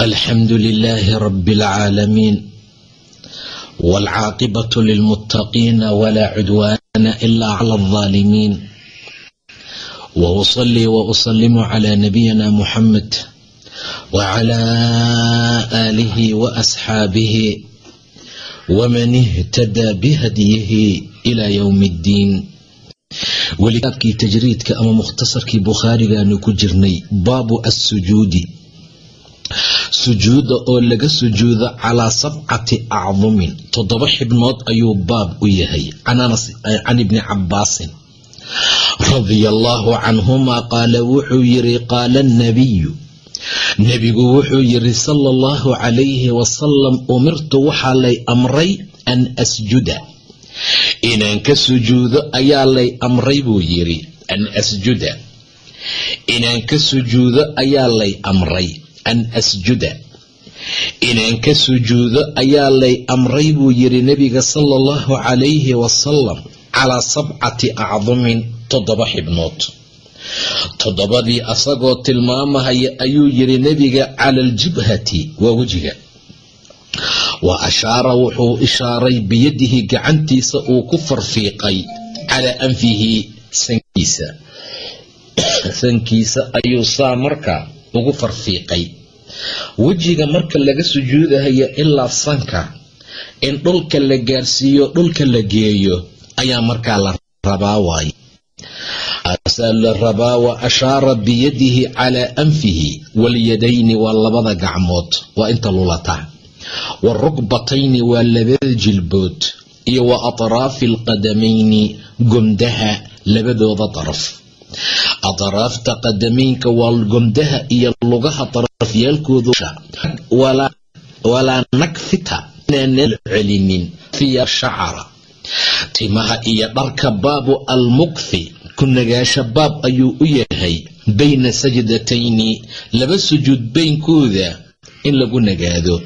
الحمد لله رب العالمين والعاقبة للمتقين ولا عدوان إلا على الظالمين وأصلي وأسلم على نبينا محمد وعلى آله وأصحابه ومن اهتدى بهديه إلى يوم الدين weli tajriidka ama mukhtasarkii bukhaarigaanu ku jirnay baabu assujuudi sujuudda oo laga sujuudo calaa sabcati acdumin. toddoba xibnood ayuu baab u yahay. Can ibni cabaasin radia allaahu canhumaa qaala wuxuu yiri qaala annabiyu nebigu wuxuu yiri sala allahu calayhi wasalam umirtu waxaa lay amray an asjuda. Inaan ka sujuudo ayaa lay amray buu yiri an asjuda. Inaan ka sujuudo ayaa lay amray an asjuda. Inaan ka sujuudo ayaa lay amray buu yiri nebiga sala allahu calayhi wasalam calaa sabcati acdumin toddoba xibnood. Toddobadii asagoo tilmaamahaya ayuu yiri nebiga cala aljibhati waa wejiga. Wa ashaara wuxuu ishaaray biyadihi gacantiisa uu ku farfiiqay calaa anfihi sankiisa. Sankiisa ayuu saa marka ugu farfiiqay. Wejiga marka laga sujuudahayo ilaa sanka in dhulka la gaarsiiyo dhulka la geeyo ayaa markaa la rabaa waaye asaa la rabaa wa ashaara biyadihi calaa anfihi walyadayni waa labada gacmood waa inta lulata. Warukbatayni waa labada jilbood iyo wa atraafi alqadamayni gomdaha labadooda daraf atraafta qadameynka waa gomdaha iyo lugaha darafyaalkoodu walaa nakfita inaanan celinin fiya shacara. Timaha iyo dharka baabu almukfi ku nagaasha baab ayuu u yahay. Bayna sajdatayni laba sujuud beynkooda in lagu nagaado.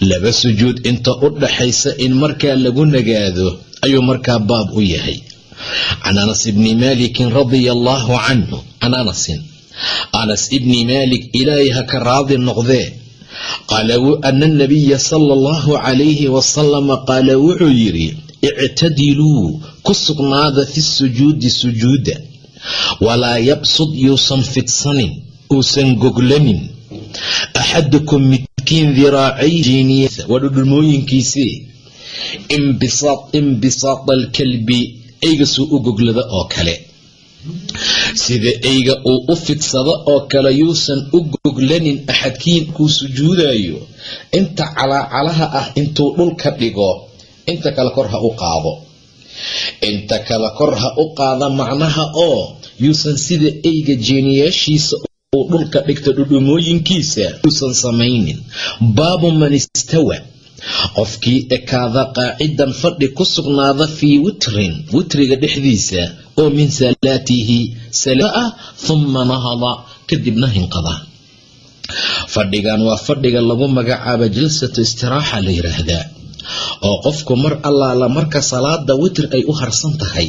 Laba sujuud inta u dhaxaysa in markaa lagu nagaado ayuu markaa baab u yahay can anas ibni maalikin radia allaahu canhu can anasin anas ibni maalik ilaahay ha ka raadi noqdee qaala ana nabiya sala allahu calayhi wasalama qaala wuxuu yidhi ictadiluu ku sugnaada fi sujuudi sujuuda walaa yabsud yuusan fidsanin uusan goglanin axadukum midkiin diraacay waa dhudhulmooyinkiisii imbisaad alkalbi eyga u goglada oo kale. Sida eyga uu u fidsado oo kale yuusan u goglanin axadkiin kuu sujuudayo inta calaacalaha ah intuu dhulka dhigo inta kale kor ha u qaado. Inta kale kor ha u qaada macnaha oo yuusan sida eyga jeeniyaashiisa uu dhulka dhigta dhudhumooyinkiisa yuusan samaynin. Baabu man istawa qofkii ekaada qaacidan fadhi ku sugnaada fii witrin witriga dhexdiisa oo min salaatihi sala ah humma nahada kadibna hinqada. Fadhigan waa fadhiga lagu magacaaba jalsatu istiraaxa la yiraahdaa oo qofku mar allaala marka salaada witr ay u harsan tahay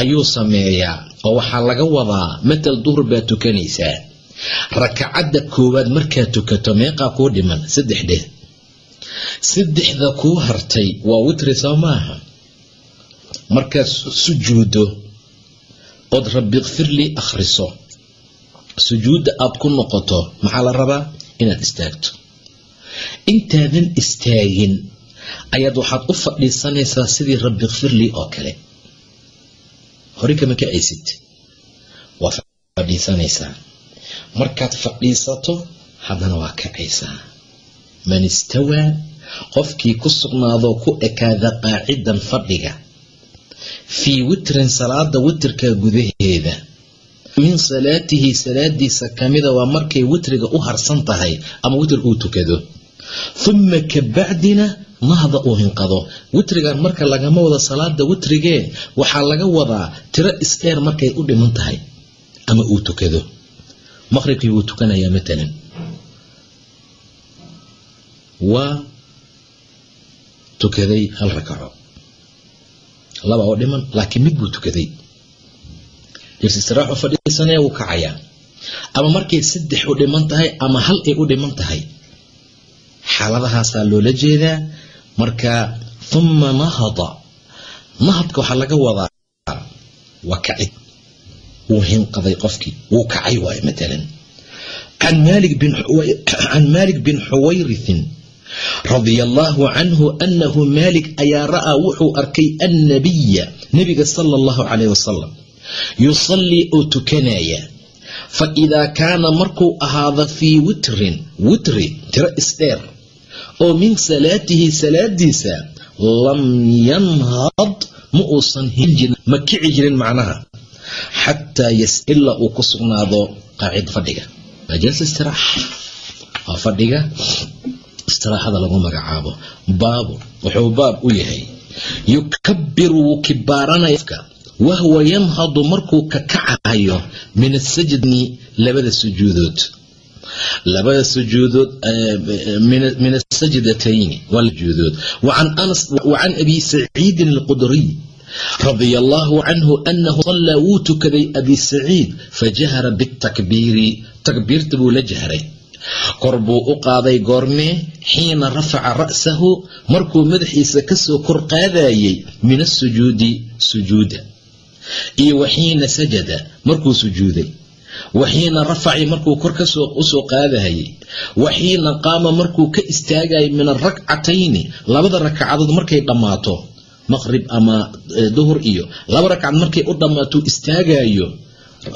ayuu sameeyaa oo waxaa laga wadaa matal duhur baa tukanaysaa. Rakacadda koowaad markaad tukato meeqaa kuu dhiman saddex dheh saddexda kuu hartay waa witri soo maaha. Markaad sujuuddo ood rabbi kfirlii akhriso. Sujuudda aad ku noqoto maxaa la rabaa? Inaad istaagto. Intaadan istaagin ayaad waxaad u fadhiisanaysaa sidii rabbi kfirlii oo kale. Hore kama kacaysid waa fadhiisanaysaa. Markaad fadhiisato haddana waa kacaysaa man istawaa qofkii ku sugnaadoo ku ekaada qaacidan fadhiga. Fii witrin salaada witrka gudaheeda. Min salaatihi salaadiisa kamida waa markay witriga u harsan tahay ama witr uu tukado. Uma kabacdina nahda uu hinqado. Witrigan marka lagama wado salaada witrigee waxaa laga wadaa tiro isdheer markay u dhiman tahay ama uu tukado. Maqribkii wuu tukanayaa matalan waa tukaday hal rakaco laba oo dhiman laakiin mid buu tukaday. Istiraaxu fadhiisanaya wuu kacayaa ama markay saddex u dhiman tahay ama hal ay u dhiman tahay xaaladahaasaa loola jeedaa. Marka uma nahada nahadka waxaa laga wadaa waa kacid. Wuu hinqaday qofkii wuu kacay waay matalan can maalik bin xuwayrithin radia allaahu canhu anahu maalik ayaa ra'aa wuxuu arkay annabiya nebiga sala allahu calayh wasalam yusallii oo tukanaya. Fa idaa kaana markuu ahaado fii witrin witri tiro isdheer oo min salaatihi salaadiisa lam yanhad ma uusan hinjirin ma kici jirin macnaha xataa yasila uu ku sugnaado qaacid fadhiga. Majalsa istiraaxa waa fadhiga istiraaxada lagu magacaabo. Baabu wuxuu baab u yahay. Yukabiru wuu kibaaranayaka wahwa yanhadu markuu ka kacayo min asajni labada sujuudood. Labada sujuudood min asajdatayni waa sujuudood. Wacan abi saciidin alqudriy radia allaahu canhu anahu sallaa wuu tukaday abi saciid fajahara bitakbiiri takbiirta buu la jahray kor buu u qaaday goormee xiina rafaca ra'sahu markuu madaxiisa ka soo kor qaadayay min asujuudi sujuuda. Iyo waxiina sajada markuu sujuuday. Waxiina rafaci markuu kor u soo qaadahayay waxiina qaama markuu ka istaagayay min arakcatayni labada rakcadood markay dhammaato. Maqrib ama duhur iyo laba rakcad markay u dhammaato istaagayo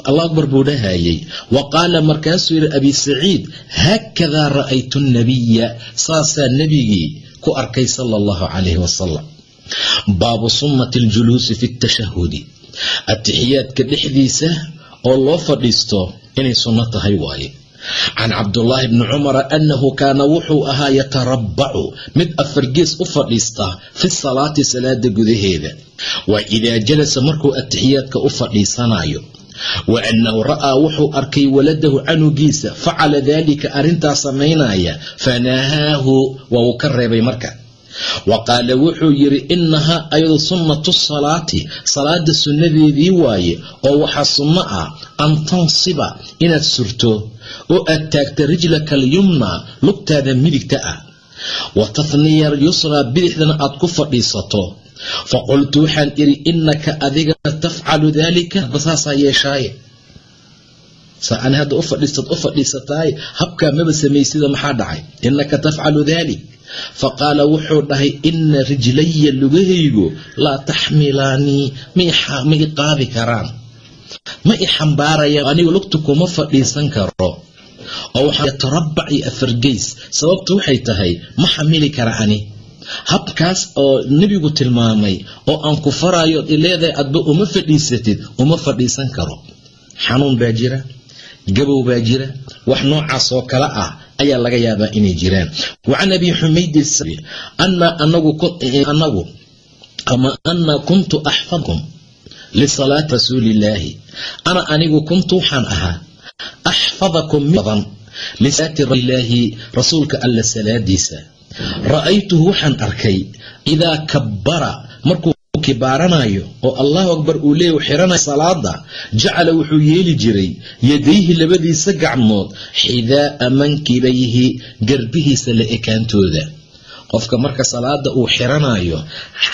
allah akbar buu dhahayay. Wa qaala markaasuu yidhi abi saciid haakadaa ra'aytu nabiya saasaa nebigii ku arkay sala allahu calayhi wasalam baabu sunnati aljuluusi fi tashahudi atixiyaadka dhexdiisa oo loo fadhiisto inay sunno tahay waaye. Can cabdullaahi bni cumara annahu kaana wuxuu ahaa yatarabbacu mid afargees u fadhiista fi salaati salaada gudaheeda. Waa idaa jalasa markuu atixiyaadka u fadhiisanayo wa annahu ra'aa wuxuu arkay waladahu canugiisa. Facala daalika arrintaa samaynaya fanahaahu waa uu ka reebay marka. Wa qaala wuxuu yidhi innahaa ayadu sunnatu salaati. Salaada sunnadeedii waaye oo waxaa sunno ah an tansiba inaad surto oo aad taagta rijlaka alyumna lugtaada midigta ah. Wa tathniya yusraa bidixdana aad ku fadhiisato fa qultu waxaan idhi innaka adiga tafcalu daalika basaasaa yeeshaaye saa ani hadda u fadhiisad u fadhiisataaye habkaa maba samaysida maxaa dhacay innaka tafcalu daalik fa qaala wuxuu dhahay ina rijlaya lugahaygu laa taxmilaanii ma i qaadi karaan ma i xambaaraya anigu lugta kuma fadhiisan karo oo waxaa yatarabac iyo afargeys sababtu waxay tahay ma xamili kara ani habkaas oo nebigu tilmaamay oo aan ku farayo od ileedahay adba uma fadhiisatid uma fadhiisan karo. Xanuun baa jira gabow baa jira wax noocaas oo kale ah ayaa laga yaabaa inay jiraan. Wa can abi xumaydi ana anagu ama ana kuntu axfadkum lisalaati rasuulillaahi ana anigu kuntu waxaan ahaa axfadakum badan lisalaati rasuulka alla salaadiisa ra'aytuhu waxaan arkay idaa kabbara markuu kibaaranayo oo allahu akbar uu leeya xiranayo salaada jacala wuxuu yeeli jiray yadayhi labadiisa gacmood xidaa'a mankibayhi garbihiisa la ekaantooda. Qofka marka salaada uu xiranayo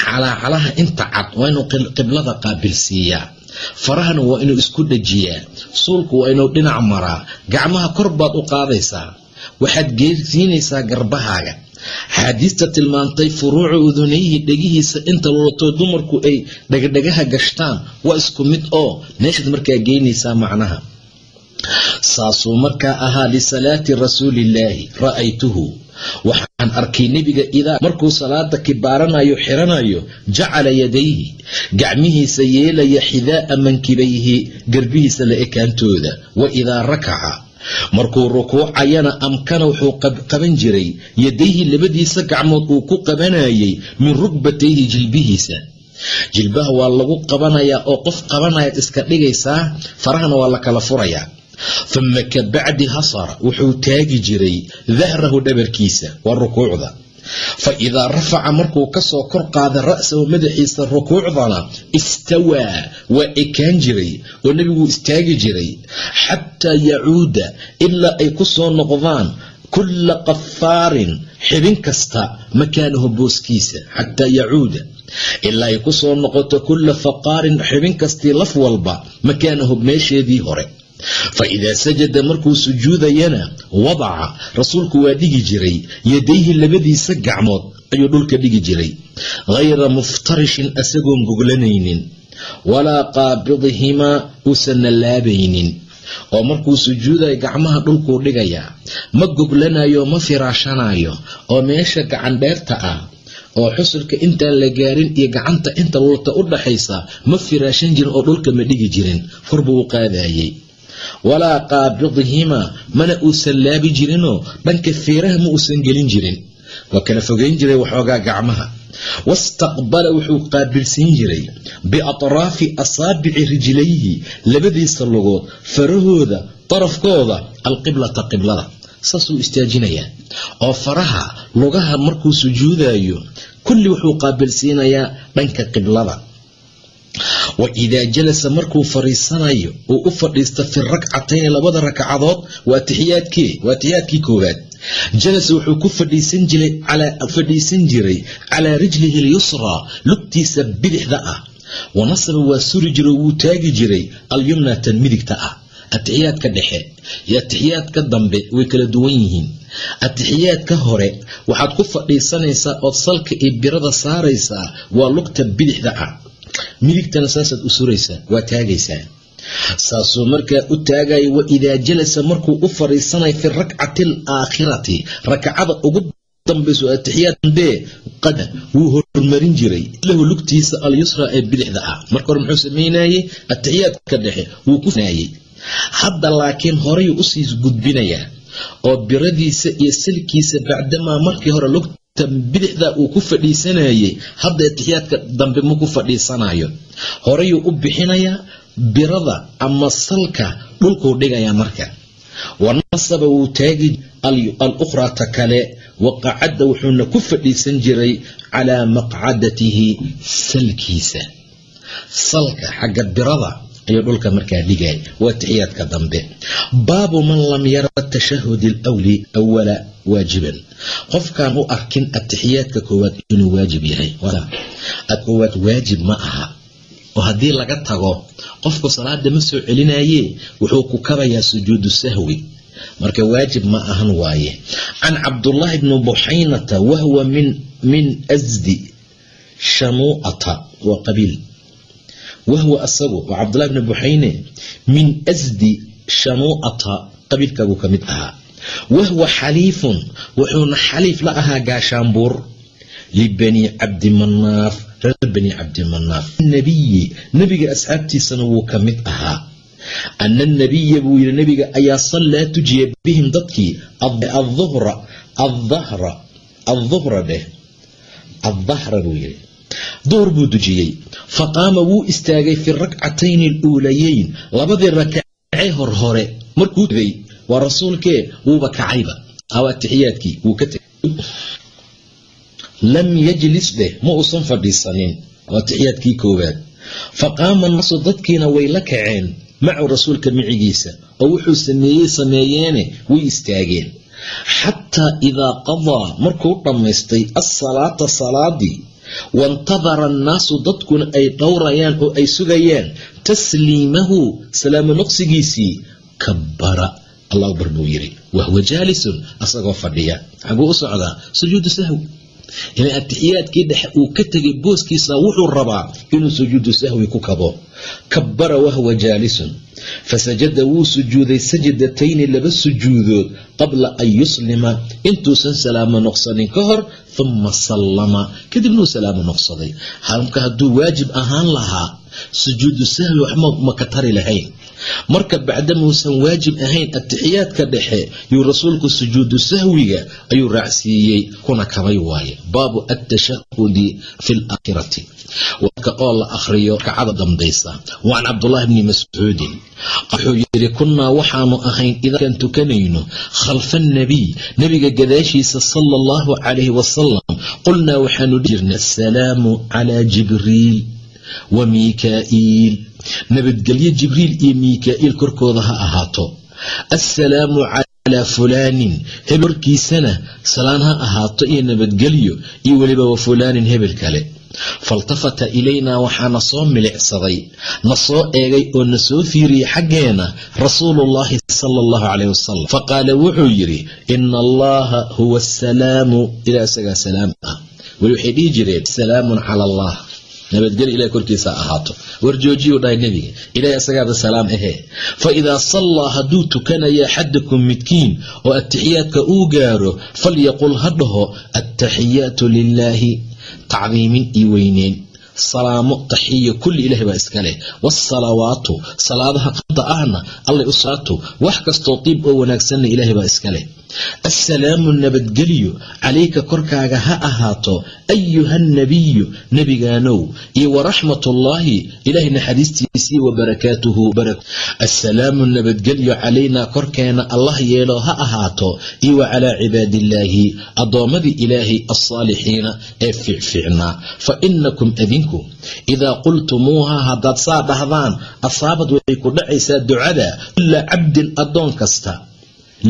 calaacalaha inta cad waa inuu qiblada qaabilsiiyaa farahana waa inuu isku dhajiyaa suulku waa inuu dhinac maraa gacmaha kor baad u qaadaysaa. Waxaad geersiinaysaa garbahaaga xaadiista tilmaantay furuuca udunayhi dhegihiisa inta lulato dumarku ay dhegdhegaha gashtaan waa isku mid oo meeshaad markaa geynaysaa macnaha. Saasuu markaa ahaa lisalaati rasuulillaahi ra'aytuhu. Waxaan arkay nebiga idaa markuu salaada kibaaranayo xiranayo jacala yadayhi gacmihiisa yeelaya xidaa'a mankibayhi garbihiisa la ekaantooda wa idaa rakaca markuu rukuucayana amkana wuxuu qaban jiray yadayhi labadiisa gacmood uu ku qabanayay min rugbatayhi jilbihiisa. Jilbaha waa lagu qabanayaa oo qof qabanayaad iska dhigaysaa farahana waa la kala furayaa uma kabacdi hasara wuxuu taagi jiray dahrahu dhabarkiisa waa rukuucda fa idaa rafaca markuu ka soo kor qaada ra'sahu madaxiisa rukuucdana istawaa waa ekaan jiray oo nebiguu istaagi jiray xataa yacuuda ilaa ay ku soo noqdaan kulla qafaarin xibin kasta makaanahu booskiisa xataa yacuuda. Ilaa ay ku soo noqoto kulla faqaarin xibin kastii laf walba makaanahu meesheedii hore fa idaa sajada markuu sujuudayana wadaca rasuulku waa dhigi jiray yadayhi labadiisa gacmood ayuu dhulka dhigi jiray hayra muftarishin asagoon goglanaynin walaa qaabidihimaa uusanna laabaynin oo markuu sujuudayo gacmaha dhulkuu dhigayaa ma goglanayo ma firaashanayo oo meesha gacan dheerta ah oo xusulka intaan la gaarin iyo gacanta inta lulta u dhaxaysa ma firaashan jirin oo dhulka ma dhigi jirin buu u qaadayay walaa qaabidihimaa mana uusan laabi jirinoo dhanka feeraha ma uusan gelin jirin. Waa kala fogeyn jiray waxoogaa gacmaha. Wastaqbala wuxuu qaabilsiin jiray biatraafi asaabici rijlayhi labadiisa lugood farahooda darafkooda alqiblata qiblada. Saasuu istaajinayaa. Oo faraha lugaha markuu sujuudayo kulli wuxuu qaabilsiinayaa dhanka qiblada wa idaa jalasa markuu fariisanayo uu u fadhiista fi rakcatayni labada ragcadood waa tixiyaadkii koowaad. Jalasa wuxuu ku fadhiisan jiray calaa rijlihi lyusraa lugtiisa bidixda ah. Wanasaba waa suri jiray wuu taagi jiray alyumna tan midigta ah. Atixiyaadka dhexe iyo atixiyaadka dambe way kala duwan yihiin. Atixiyaadka hore waxaad ku fadhiisanaysaa ood salka iyo birada saaraysaa waa lugta bidixda ah midigtana saasaad u suraysaa waa taagaysaa. Saasuu markaa u taagaya wa idaa jalasa markuu u fadhiisanaya fi rakcati alaakhirati rakcada ugu dambayso atixiyaad dambe qada wuu hormarin jiray. Lahu lugtiisa alyusra ee bidixda ah. Marka hore muxuu samaynayey atixiyaadka dhexe wuu ku naayey hadda laakiin horeyuu u sii gudbinayaa oo biradiisa iyo salkiisa bacdamaa markii hore lugta bidixda uu ku fadhiisanayey hadda atixiyaadka dambe ma ku fadhiisanayo horeyuu u bixinayaa birada ama salka dhulkuu dhigayaa marka. Wanasaba wuu taagi alukrata kale waqacadda wuxuuna ku fadhiisan jiray calaa maqcadatihi salkiisa. Salka xagga birada ayuu dhulka markaa dhigay waa tixiyaadka dambe. Baabu man lam yara tashahud alwli awala waajiban. Qofkaan u arkin atixiyaadka koowaad inuu waajib yahay koowaad waajib ma aha. Oo haddii laga tago qofku salaada ma soo celinaye wuxuu ku kabayaa sujuudu sahwi. Marka waajib ma ahan waaye. Can cabdullaahi bni buxaynata wahwa min asdi shanuu'ata waa qabiil wahwa asagu waa cabdullahi bni buxayne min asdi shanuu'ata qabiilkaabuu ka mid ahaa wahwa xaliifun wuxuuna xaliif la ahaa gaashaanbuur libani cabdimanaaf reer bani cabdimanaaf nabiyi nebiga asxaabtiisana wuu ka mid ahaa ana nabiya buu yidhi nebiga ayaa sallaa tujiya bihim dadkii aduhra adahra aduhra dheh addahra buu yidhi duhur buu dujiyey. Faqaama wuu istaagay fi rakcatayni aluulayeyn labadii rakacee hor hore. Markuu tegay waa rasuulkee wuuba kacayba aw atixiyaadkii wuu ka tegay lam yajlis dheh ma uusan fadhiisanin. Atixiyaadkii koowaad. Faqaama naasu dadkiina way la kaceen. Macu rasuulka micigiisa oo wuxuu sameeyey sameeyeene way istaageen. Xataa idaa qadaa markuu dhammaystay assalaata salaadii waintadara annaasu dadkuna ay dhowrayaan oo ay sugayaan tasliimahu salaamo noqsigiisii kabbara allah buu yidhi wahwa jaalisun asagoo fadhiya xaguu u socdaa sujuudu sahwi ila atixiyaadkii dhexe uu ka tegay booskiisa wuxuu rabaa inuu sujuudu sahwi ku kabo kabbara wahwa jaalisun fasajada wuu sujuuday sajadatayni laba sujuudood qabla an yuslima intuusan salaamo noqsanin ka hor uma sallama kadibnuu salaamo noqsaday halka hadduu waajib ahaan lahaa sujuudu sahwi waxma ka tari lahayn marka bacdamuusan waajib ahayn atixiyaadka dhexe yuu rasuulku sujuudu sahwiga ayuu raacsiiyey kuna kabay waaye. Baabu atashahudi fi laakhirati warka oo la akhriyo kacada dambaysa. Wa can cabdulahi bni mascuudin wuxuu yidhi kunnaa waxaanu ahayn idakan tukanayno khalfa annabiy nebiga gadaashiisa sala allahu calayhi wasalam qulnaa waxaanu dhihi jirnay assalaamu calaa jibriil wa miikaa'iil nabadgelyo jibriil iyo miikaa'iil korkooda ha ahaato. Assalaamu calaa fulaanin hebel korkiisana salaan ha ahaato iyo nabadgelyo iyo weliba wa fulaanin hebel kale. Faltafata ilaynaa waxaana soo milicsaday. Na soo eegay oo na soo fiiriyey xaggeena rasuuluullaahi sala allahu caleyh wasalam faqaala wuxuu yidhi ina allaha huwa asalaamu ilaa isagaa salaam ah. Weli waxay dhihi jireen salaamun cala allah nabadgeli ilahay korkiisa ahaato. Warjoojiyuu dhahay nebiga ilahay asagaada salaam ahee fa idaa sallaa hadduu tukanaya axadakum midkiin oo atixiyaadka uu gaaro falyaqul ha dhaho attaxiyaatu lilaahi tacdiimin iyo weyneyn salaamo taxiya kulli ilahay baa iska leh. Waasalawaatu salaadaha qada ahna allay u saato wax kastoo diib oo wanaagsanna ilaahay baa iska leh assalaamu nabadgelyo calayka korkaaga ha ahaato ayuha nabiyu nebigaanow iyo waraxmatullaahi ilahay naxariistiisii wa barakaatuhu assalaamu nabadgelyo calaynaa korkeena allah yeelo ha ahaato iyo wa calaa cibaadiillaahi addoommadii ilaahay alsaalixiina ee fiicfiicnaa fa inakum adinku idaa qultumuuha haddaad saa dhahdaan asaabad waxay ku dhacaysaa ducada kulla cabdin addoon kasta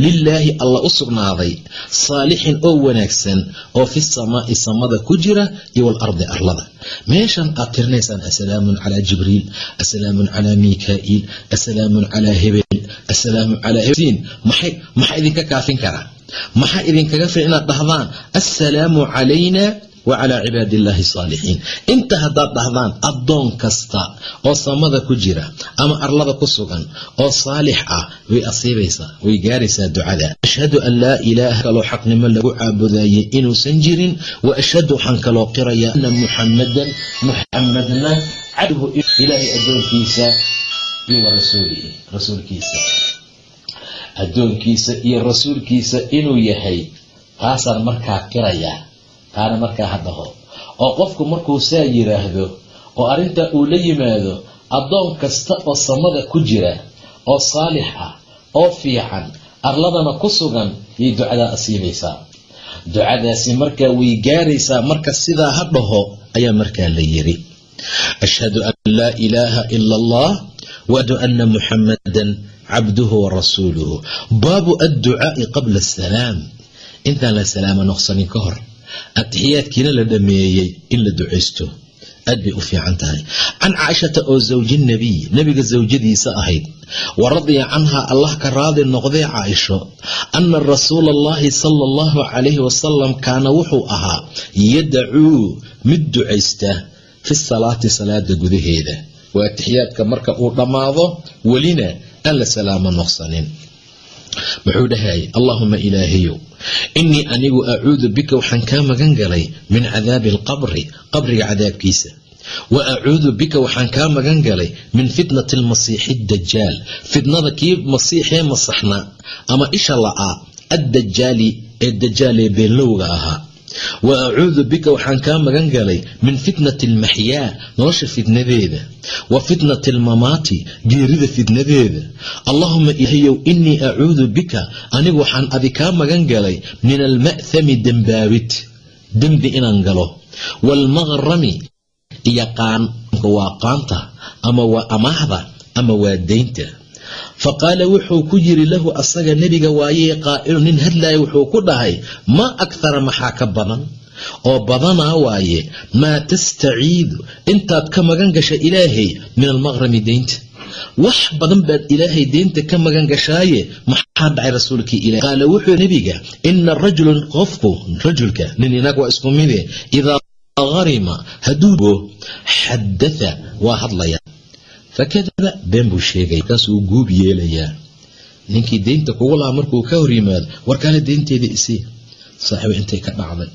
lilaahi alla u sugnaaday saalixin oo wanaagsan oo fi samaa'i samada ku jira iyo walardi arlada. Meeshan aad tirinaysaan assalaamun calaa jibriil assalaamun calaa miikaa'iil assalaamun calaa hebel assalaamu calaa hebsiin maxay maxaa idinka kaafin karaa maxaa idinkaga filan inaad dhahdaan? Assalaamu calayna wa calaa saalixiin inta haddaad dhahdaan addoon kasta oo samada ku jira ama arlada ku sugan oo saalix ah way asiibaysaa way gaaraysaa ducada. Ashhadu an laa ilaaha kaloo xaqnimo lagu caabudayay inuusan jirin. Wa ashhadu waxaan kaloo qirayaa ana muxamadan muxamadna cabduhu ilaahay addoonkiisa iyo rasuulihi rasuulkiisa. Addoonkiisa iyo rasuulkiisa inuu yahay taasaan markaa qirayaa taana markaa ha dhaho. Oo qofku markuu saa yidhaahdo oo arrintaa uu la yimaado addoon kasta oo samada ku jira oo saalix ah oo fiican arladana ku sugan yay ducadaa asiibaysaa ducadaasi markaa way gaaraysaa marka sidaa ha dhaho ayaa markaa la yiri ashhadu an laa ilaaha ila allah waashhadu ana muxamadan cabduhu wa rasuuluhu. Baabu adducaa'i qabla asalaam intaan la salaama noqsanin ka hor atixiyaadkiina la dhameeyey in la ducaysto. Aad bay u fiican tahay. Can caaishata oo zawji nabiy nebiga sawjadiisa ahayd wa radiya canhaa allah ka raadi noqdee caaisho ana rasuula allahi sala allahu calayhi wasalam kaana wuxuu ahaa yadacuu mid ducaysta fi salaati salaada gudaheeda. Waa atixiyaadka marka uu dhammaado welina aan la salaamo noqsanin muxuu dhahayay allaahuma ilaahayow innii anigu acuudu bika waxaan kaa magan galay min cadaabi alqabri qabriga cadaabkiisa. Wa acuudu bika waxaan kaa magan galay min fitnati almasiixi dajaal fitnada kii masiixee masaxna ama isha la'aa addajaali ee dajaal ee beenlowga ahaa wa acuudu bika waxaan kaa magan galay min fitnati almaxyaa nolosha fitnadeeda wa fitnati almamaati geerida fitnadeeda allaahuma ilahayow innii acuudu bika anigu waxaan adi kaa magan galay min alma'thami dembaabid dembi inaan galo waalmaqrami iyo qaanka waa qaanta ama waa amaahda ama waa deynta fa qaala wuxuu ku yiri lahu asaga nebiga waayee qaa'ilu nin hadlaaya wuxuu ku dhahay maa akhara maxaa ka badan oo badanaa waaye maa tastaciidu intaad ka magan gasha ilaahay min almaqrami deynta wax badan baad ilaahay deynta ka magan gashaaye maxaa dhacay rasuulkii ilahi qaala wuxuu nebiga ina rajulun qofku rajulka nin inaag waa isku mide idaa harima hadduu bo xadatha waa hadlaya fakadaba been buu sheegay markaasuu guub yeelayaa. Ninkii deynta kugu markuu ka hor yimaado warkaale deynteeda isii saaxiiba intay ka dhacday.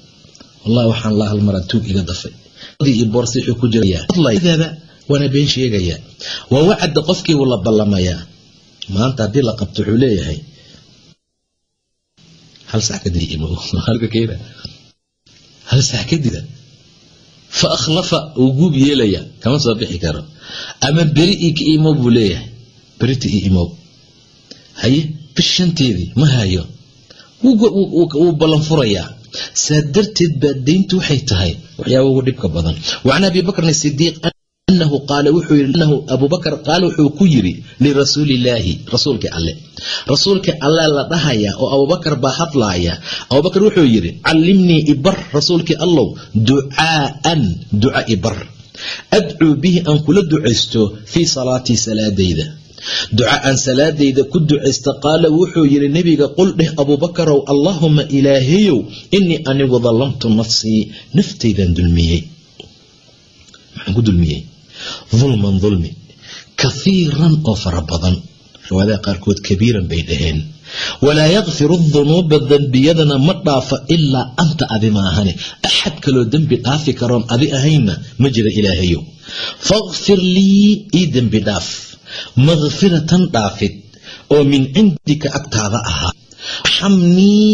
Wallahi waxaan la halmaraa tuug iga dafay. Waana been sheegayaa. Waa wacada qofkiibuu la ballamayaa. Maanta haddii la qabto wuxuu leeyahay hal sax kadib hal sax kadida fa akhlafa uu guub yeelaya kama soo bixi karo ama beri ii ka imow buu leeyahay berita ii imow haye bishanteedii ma hayo wuu ballan furayaa saa darteed baa dayntu waxay tahay waxyaaba ugu dhibka badan wacan abi bakrin sidiiq anahu qaala wuxuu yii anahu abubakar qaala wuxuu ku yiri lirasuulillaahi rasuulka alle rasuulka alle la dhahayaa oo abubakar baa hadlaaya abubakar wuxuu yidhi callimnii ibar rasuulkii allow ducaaan duca ibar adcuu bihi aan kula ducaysto fii salaatii salaadayda duca aan salaadayda ku ducaysta qaala wuxuu yidhi nebiga qul dheh abuubakarow allaahuma ilaahayow inii anigu dallamtu nafsii naftaydan dulmiyey maxaan ku dulmiyey dulman dulmi kahiiran oo fara badan. Riwaayadaha qaarkood kabiiran bay dhaheen. Walaa yakfiru dunuuba dembiyadana ma dhaafa ilaa anta adi ma axad kaloo dembi dhaafi karoon adi ahaynna ma jira ilaahayow. Fakfir lii ii dembi dhaaf. Makfiratan dhaafid oo min cindika agtaada ahaa. Xamnii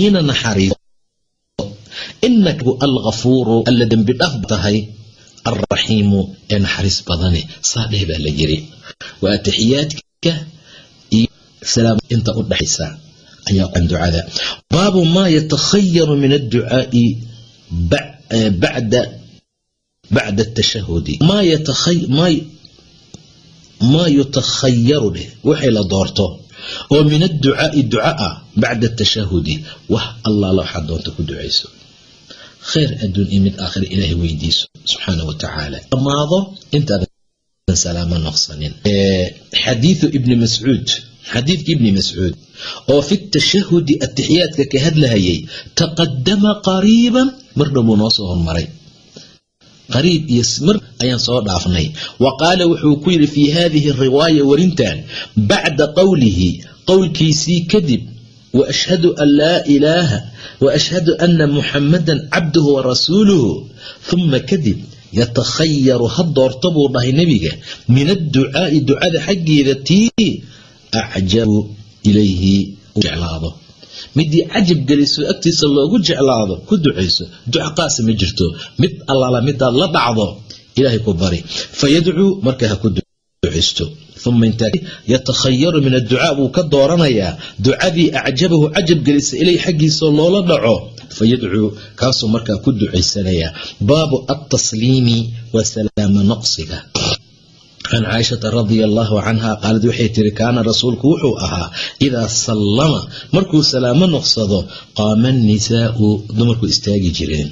iina naxariiso. Inaka alghafuuru alla dembi dhaaf tahay alraxiimu ee naxariis badane saadheh baa la yiri. Waa atixiyaadka iyo salaam inta u dhaxaysa ayaa baabu maa yatakhayaru min adducaai bacda bacda atashahudi maa yutakhayaru dheh waxay la doorto. Oo min adducaai duca ah bacda atashahudi wax allaala waxaad doonta ku ducayso khayr adduun iyo mid aakhira ilaahay weydiiso subxaana wa tacaala intaadan salaamo noqsanin xadiidu ibni mascuud xadiidka ibni mascuud oo fi tashahudi atixiyaadka ka hadlahayay taqadama qariiban mar dhow buu noo soo hormaray qariib iyo mar ayaan soo dhaafnay wa qaala wuxuu ku yidhi fii hadihi riwaaya warintan bacda qowlihi qowlkiisii kadib waashhadu an laa ilaaha waashhadu ana muxamadan cabduhu warasuuluhu uma kadib yatakhayaru ha doorto buu dhahay nebiga min adducaai ducada xaggeeda tii acjabu ilayhi jeclaado midii cajab geliso agtiisa loogu jeclaado ku ducayso duca qaasa ma jirto mid allaala midaad la dhacdo ilaahay ku bari fayadcuu marka ha ducaysto uma intaa yatakhayaru min adducaa buu ka dooranayaa ducadii acjabahu cajab gelisa ilay xaggiisao loola dhaco fayadcuu kaasuu markaa ku ducaysanayaa baabu altasliimi wa salaama naqsiga can caaishata radia allaahu canha qaalad waxay tiri kaana rasuulku wuxuu ahaa idaa sallama markuu salaamo noqsado qaama annisaa'u dumarku istaagi jireen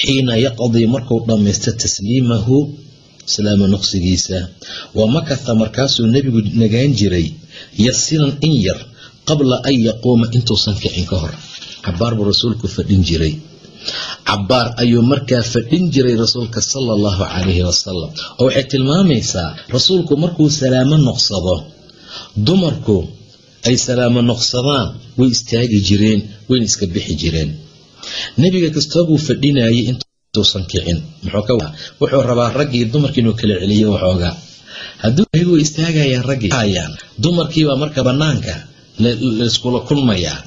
xiina yaqdii markuu dhammaysto tasliimahu salaamo noqsigiisa wa makatha markaasuu nebigu nagaan jiray yasiran in yar qabla an yaquuma intuusan kicin ka hor. Cabaar buu rasuulku fadhin jiray. Cabaar ayuu markaa fadhin jiray rasuulka sala allahu calayhi wasalam oo waxay tilmaamaysaa rasuulku markuu salaamo noqsado dumarku ay salaamo noqsadaan way istaagi jireen wayna iska bixi jireen. Nebiga kastoobuu fadhinayay intuusan kicin wuxuu rabaa raggii dumarkii inuu kala celiyo waxoogaa hadduu way istaagayaan raggii. Dumarkiibaa marka banaanka layskula kulmayaa.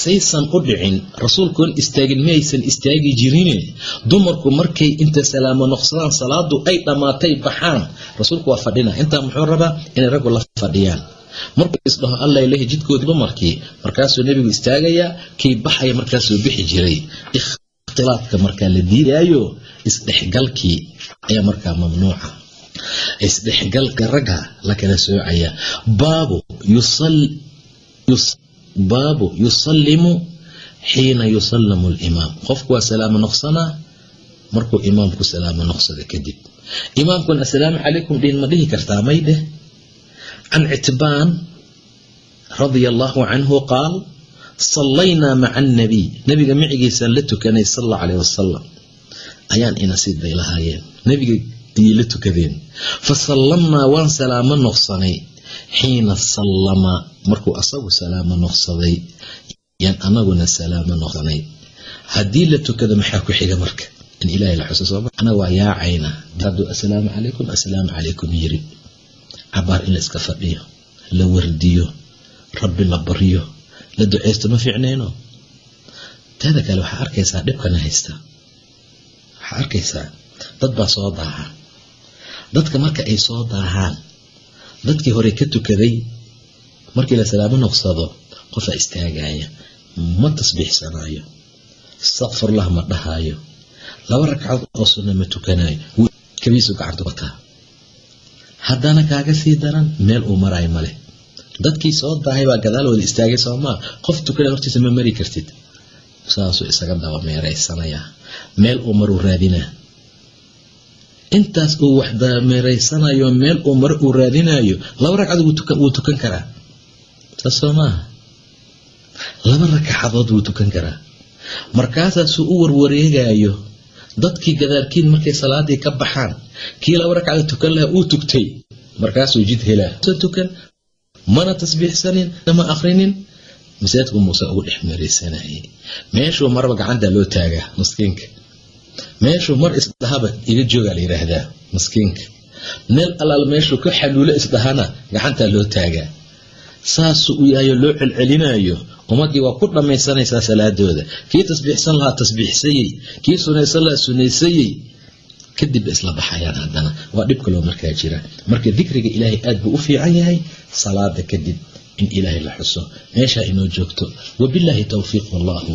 Saysan u dhicin rasuulkuon istaagin maysan istaagi jirine dumarku markay inta salaamo noqsadaan salaadu ay dhammaatay baxaan. Rasuulku waa fadhina. Intaa muxuu rabaa inay raggu la fadhiyaan. Markuu isdhaho alla ilahi jidkoodii dumarkii markaasuu nebigu istaagayaa kii baxaya markaasuu bixi jiray ikhtilaadka markaa la diidaayo isdhexgalkii ayaa markaa mamnuuca. Isdhexgalka ragga la kala soocaya baabu yusallimu xiina yusallamu alimaam. Qofku waa salaamo noqsanaa markuu imaamku salaamo noqsado kadib. Imaamkuna assalaamu calaykum dhihin ma dhihi kartaa may dheh can citbaan radia allaahu canhu qaal sallaynaa maca annabiy nabiga micigiisaan la tukanay sal alla calayh wasalam ayaan inasiid bay lahaayeen nabiga ayay la tukadeen fa sallamnaa waan salaamo noqsanay xiina sallama markuu asagu salaamo noqsaday yaan anaguna salaamo noqsanay haddii la tukado maxaa ku xiga marka in ilaahay la xuso sooma ana waa hadduu assalaamu calaykum assalaamu calaykum yiri cabaar in la iska fadhiyo la wardiyo rabbi la baryo la ducaysto ma fiicnayno teeda kale waxaa arkaysaa dhibkana haysta. Waxaa arkaysaa dad baa soo daaha dadka marka ay soo daahaan dadkii hore ka tukaday markii la salaamo noqsado qofaa istaagaya ma tasbiixsanayo istakfirlah ma dhahaayo. Laba ragcadood oo sunna ma tukanayo kabiisu gacanta wataa. Haddana kaaga sii daran meel uu marayo male dadkii soo daahay baa gadaalooda istaagay soomaa qof tukada hortiisa ma mari kartid. Saasuu isaga daba meeraysanayaa meel uu maruu raadinaa intaas uu wax dameeraysanayo meel uu maro uu raadinayo laba ragcadood wuu tukan karaa. Saas soo laba ragcadood wuu tukan karaa. Markaasaasuu u warwareegayo dadkii gadaalkiin markay salaadii ka baxaan kii laba ragcadood tukan lahaa uu tugtay. Markaasuu jid helaa. Tukan mana tasbiixsanin nama akrinin masaajidku muuse ugu dhex meeraysanayay meeshuu marba gacanta loo taagaa maskiinka meeshuu mar isdhahaba iga joogaa la yidhaahdaa maskiinka meel allaal meeshuu ka xaluulo isdhahana gacantaa loo taagaa. Saasuu u yahayo loo celcelinayo ummadii waa ku dhammaysanaysaa salaadooda. Kii tasbiixsan lahaa tasbiixsayey kii sunaysan lahaa sunaysayey kadib ba isla baxayaan haddana. Waa dhib kaloo markaa jira. Marka dikriga ilaahay aad buu u fiican yahay salaada kadib in ilaahay la xuso. Meeshaa inoo joogto. Wabilaahi towfiiq wallahu